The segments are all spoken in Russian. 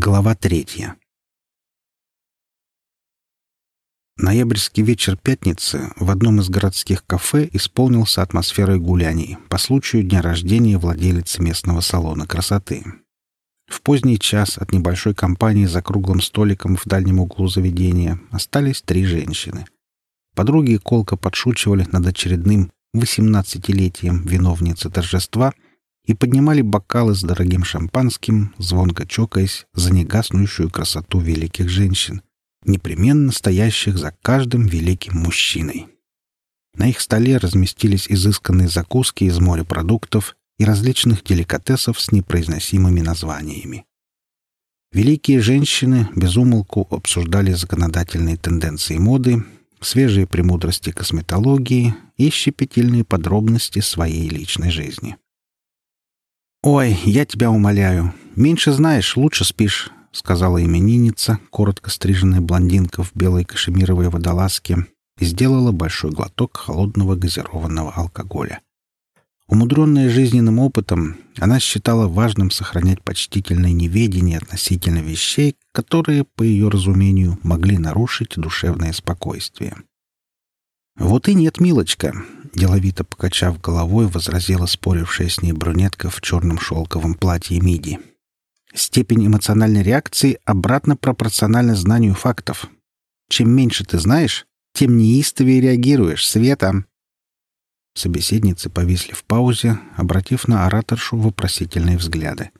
Глава третья. Ноябрьский вечер пятницы в одном из городских кафе исполнился атмосферой гуляний по случаю дня рождения владелицы местного салона красоты. В поздний час от небольшой компании за круглым столиком в дальнем углу заведения остались три женщины. Подруги колко подшучивали над очередным 18-летием виновницы торжества — и поднимали бокалы с дорогим шампанским, звонко чокаясь за негаснущую красоту великих женщин, непременно стоящих за каждым великим мужчиной. На их столе разместились изысканные закуски из морепродуктов и различных деликатесов с непроизносимыми названиями. Великие женщины безумолку обсуждали законодательные тенденции моды, свежие премудрости косметологии и щепетильные подробности своей личной жизни. «Ой, я тебя умоляю. Меньше знаешь, лучше спишь», — сказала именинница, коротко стриженная блондинка в белой кашемировой водолазке, и сделала большой глоток холодного газированного алкоголя. Умудренная жизненным опытом, она считала важным сохранять почтительное неведение относительно вещей, которые, по ее разумению, могли нарушить душевное спокойствие. «Вот и нет, милочка деловито покачав головой, возразила спорившая с ней брюнетка в черном шелковом платье миди. Степень эмоциональной реакции обратно пропорциональна знанию фактов. Чем меньше ты знаешь, тем неистовее реагируешь, Света. Собеседницы повисли в паузе, обратив на ораторшу вопросительные взгляды.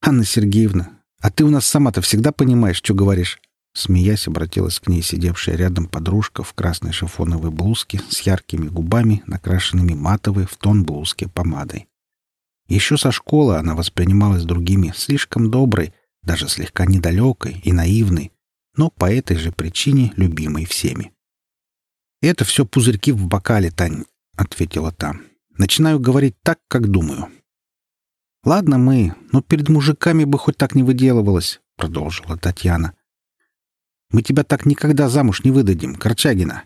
«Анна Сергеевна, а ты у нас сама-то всегда понимаешь, что говоришь?» Смеясь, обратилась к ней сидевшая рядом подружка в красной шифоновой блузке с яркими губами, накрашенными матовой в тон блузки помадой. Еще со школы она воспринималась другими слишком доброй, даже слегка недалекой и наивной, но по этой же причине любимой всеми. «Это все пузырьки в бокале, Тань», — ответила та. «Начинаю говорить так, как думаю». «Ладно мы, но перед мужиками бы хоть так не выделывалась», — продолжила Татьяна. Мы тебя так никогда замуж не выдадим, Корчагина.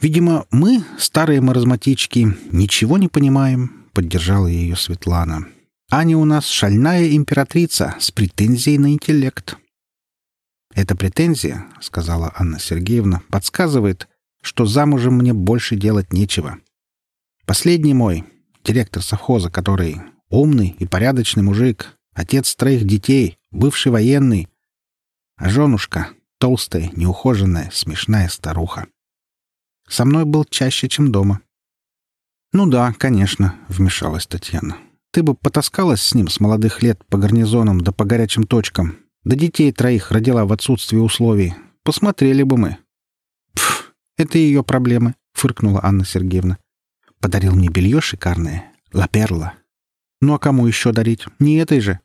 Видимо, мы, старые маразматички, ничего не понимаем, поддержала ее Светлана. Аня у нас шальная императрица с претензией на интеллект. Эта претензия, сказала Анна Сергеевна, подсказывает, что замужем мне больше делать нечего. Последний мой, директор совхоза, который умный и порядочный мужик, отец троих детей, бывший военный, а женушка — толстая, неухоженная, смешная старуха. Со мной был чаще, чем дома. «Ну да, конечно», — вмешалась Татьяна. «Ты бы потаскалась с ним с молодых лет по гарнизонам да по горячим точкам, да детей троих родила в отсутствии условий. Посмотрели бы мы». «Пф, это ее проблемы», — фыркнула Анна Сергеевна. «Подарил мне белье шикарное. Ла Перла. Ну а кому еще дарить? Не этой же?»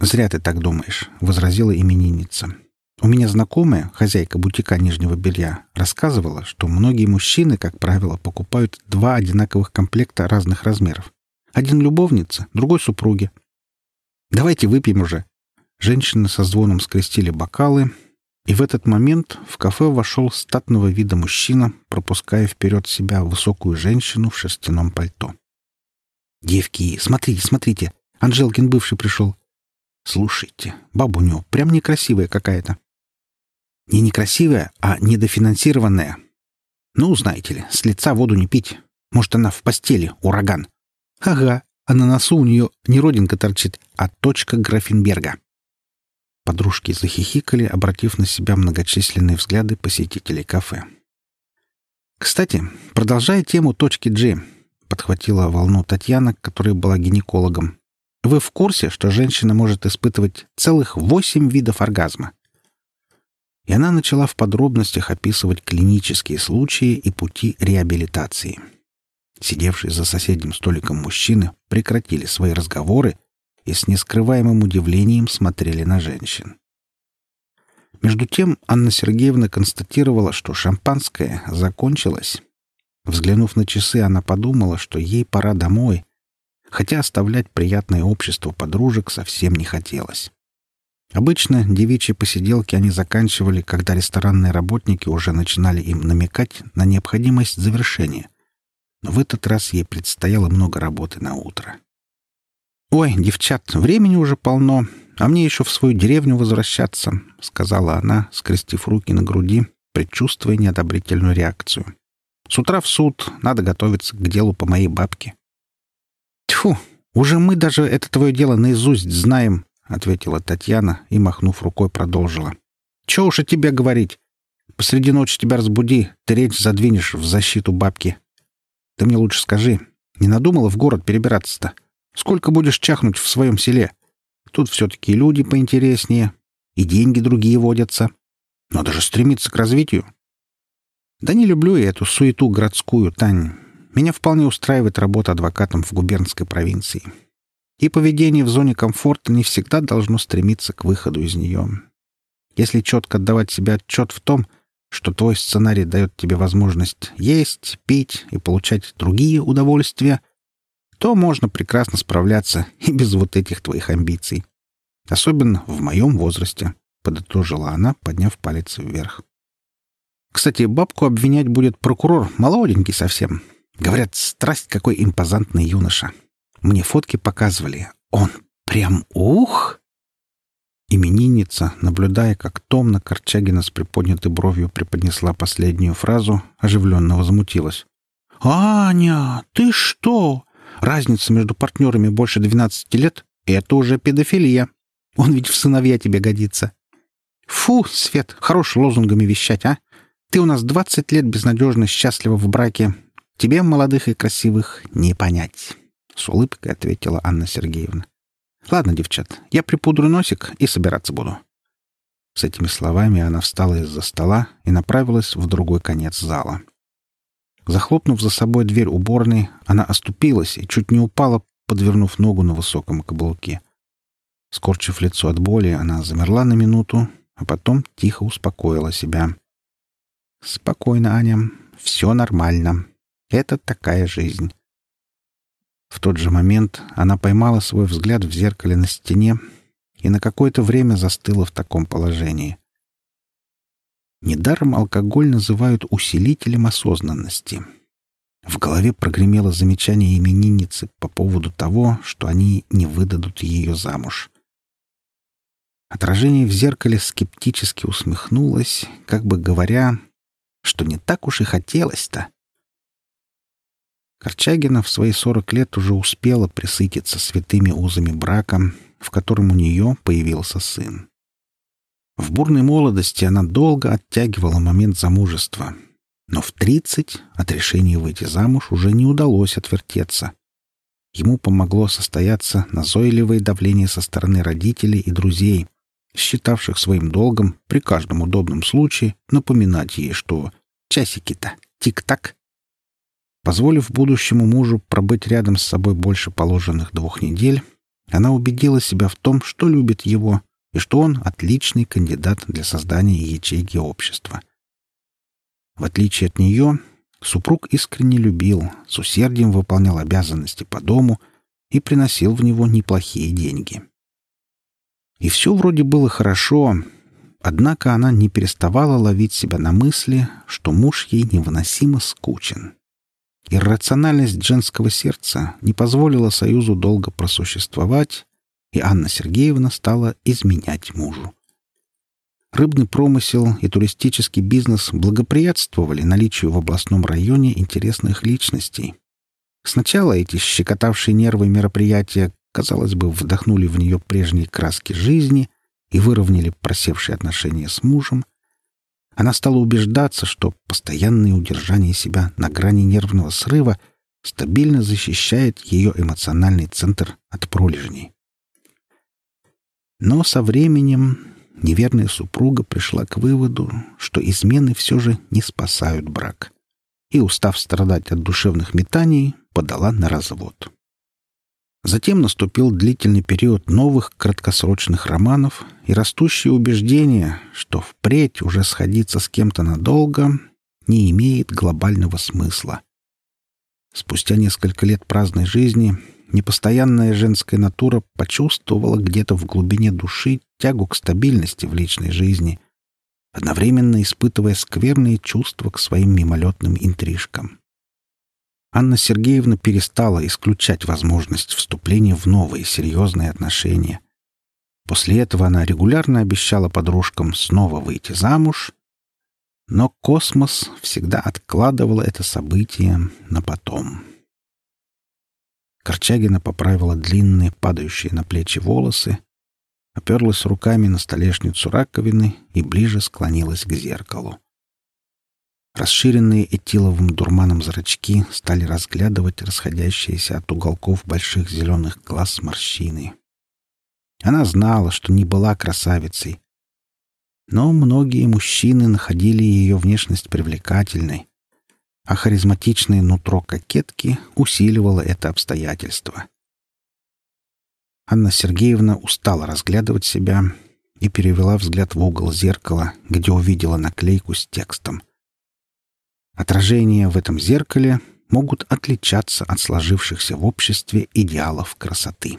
«Зря ты так думаешь», — возразила именинница. «У меня знакомая, хозяйка бутика нижнего белья, рассказывала, что многие мужчины, как правило, покупают два одинаковых комплекта разных размеров. Один любовнице, другой супруге. Давайте выпьем уже». Женщины со звоном скрестили бокалы, и в этот момент в кафе вошел статного вида мужчина, пропуская вперед себя высокую женщину в шерстяном пальто. «Девки, смотрите, смотрите! Анжелкин бывший пришел. Слушайте, баба у него прям некрасивая какая-то. Не некрасивая, а недофинансированная. Ну, знаете ли, с лица воду не пить. Может, она в постели, ураган. Ага, а на носу у нее не родинка торчит, а точка Графенберга. Подружки захихикали, обратив на себя многочисленные взгляды посетителей кафе. «Кстати, продолжая тему точки G», — подхватила волну Татьяна, которая была гинекологом. Вы в курсе, что женщина может испытывать целых восемь видов оргазма? И она начала в подробностях описывать клинические случаи и пути реабилитации. Сидевшие за соседним столиком мужчины прекратили свои разговоры и с нескрываемым удивлением смотрели на женщин. Между тем Анна Сергеевна констатировала, что шампанское закончилось. Взглянув на часы, она подумала, что ей пора домой, хотя оставлять приятное общество подружек совсем не хотелось. Обычно девичьи посиделки они заканчивали, когда ресторанные работники уже начинали им намекать на необходимость завершения. Но в этот раз ей предстояло много работы на утро. «Ой, девчат, времени уже полно. а мне еще в свою деревню возвращаться», — сказала она, скрестив руки на груди, предчувствуя неодобрительную реакцию. «С утра в суд, надо готовиться к делу по моей бабке». «Тьфу, уже мы даже это твое дело наизусть знаем», — ответила Татьяна и, махнув рукой, продолжила. «Че уж о тебе говорить? Посреди ночи тебя разбуди, ты речь задвинешь в защиту бабки. Ты мне лучше скажи, не надумала в город перебираться-то? Сколько будешь чахнуть в своем селе? Тут все-таки люди поинтереснее, и деньги другие водятся. Надо же стремиться к развитию. Да не люблю я эту суету городскую, Тань. Меня вполне устраивает работа адвокатом в губернской провинции. И поведение в зоне комфорта не всегда должно стремиться к выходу из нее. Если четко отдавать себе отчет в том, что твой сценарий дает тебе возможность есть, пить и получать другие удовольствия, то можно прекрасно справляться и без вот этих твоих амбиций. Особенно в моем возрасте, — подытожила она, подняв палец вверх. Кстати, бабку обвинять будет прокурор, молоденький совсем. Говорят, страсть какой импозантный юноша. Мне фотки показывали. Он прям ух! Именинница, наблюдая, как томно Корчагина с приподнятой бровью преподнесла последнюю фразу, оживленно возмутилась. «Аня, ты что? Разница между партнерами больше двенадцати лет — это уже педофилия. Он ведь в сыновья тебе годится». «Фу, Свет, хорош лозунгами вещать, а? Ты у нас двадцать лет безнадежно счастлива в браке. Тебе, молодых и красивых, не понять», — с улыбкой ответила Анна Сергеевна. Ладно, девчат, я припудрю носик и собираться буду. С этими словами она встала из-за стола и направилась в другой конец зала. Захлопнув за собой дверь уборной, она оступилась и чуть не упала, подвернув ногу на высоком каблуке. Скорчив лицо от боли, она замерла на минуту, а потом тихо успокоила себя. «Спокойно, Аня, все нормально. Это такая жизнь. В тот же момент она поймала свой взгляд в зеркале на стене и на какое-то время застыла в таком положении. Недаром алкоголь называют усилителем осознанности. В голове прогремело замечание именинницы по поводу того, что они не выдадут ее замуж. Отражение в зеркале скептически усмехнулось, как бы говоря, что не так уж и хотелось-то. Корчагина в свои сорок лет уже успела присытиться святыми узами брака, в котором у нее появился сын. В бурной молодости она долго оттягивала момент замужества, но в тридцать от решения выйти замуж уже не удалось отвертеться. Ему помогло состояться назойливое давление со стороны родителей и друзей, считавших своим долгом при каждом удобном случае напоминать ей, что часики-то тик-так, Позволив будущему мужу пробыть рядом с собой больше положенных двух недель, она убедила себя в том, что любит его и что он отличный кандидат для создания ячейки общества. В отличие от нее, супруг искренне любил, с усердием выполнял обязанности по дому и приносил в него неплохие деньги. И все вроде было хорошо, однако она не переставала ловить себя на мысли, что муж ей невыносимо скучен. Иррациональность женского сердца не позволила союзу долго просуществовать, и Анна Сергеевна стала изменять мужу. Рыбный промысел и туристический бизнес благоприятствовали наличию в областном районе интересных личностей. Сначала эти щекотавшие нервы мероприятия, казалось бы, вдохнули в нее прежние краски жизни и выровняли просевшие отношения с мужем — она стала убеждаться, что постоянное удержание себя на грани нервного срыва стабильно защищает ее эмоциональный центр от пролежней. Но со временем неверная супруга пришла к выводу, что измены все же не спасают брак, и, устав страдать от душевных метаний, подала на развод. Затем наступил длительный период новых краткосрочных романов и растущее убеждение, что впредь уже сходиться с кем-то надолго не имеет глобального смысла. Спустя несколько лет праздной жизни непостоянная женская натура почувствовала где-то в глубине души тягу к стабильности в личной жизни, одновременно испытывая скверные чувства к своим мимолетным интрижкам. Анна Сергеевна перестала исключать возможность вступления в новые серьезные отношения. После этого она регулярно обещала подружкам снова выйти замуж, но космос всегда откладывал это событие на потом. Корчагина поправила длинные, падающие на плечи волосы, оперлась руками на столешницу раковины и ближе склонилась к зеркалу. Расширенные этиловым дурманом зрачки стали разглядывать расходящиеся от уголков больших зеленых глаз морщины. Она знала, что не была красавицей. Но многие мужчины находили ее внешность привлекательной, а харизматичное нутро кокетки усиливало это обстоятельство. Анна Сергеевна устала разглядывать себя и перевела взгляд в угол зеркала, где увидела наклейку с текстом. Отражения в этом зеркале могут отличаться от сложившихся в обществе идеалов красоты.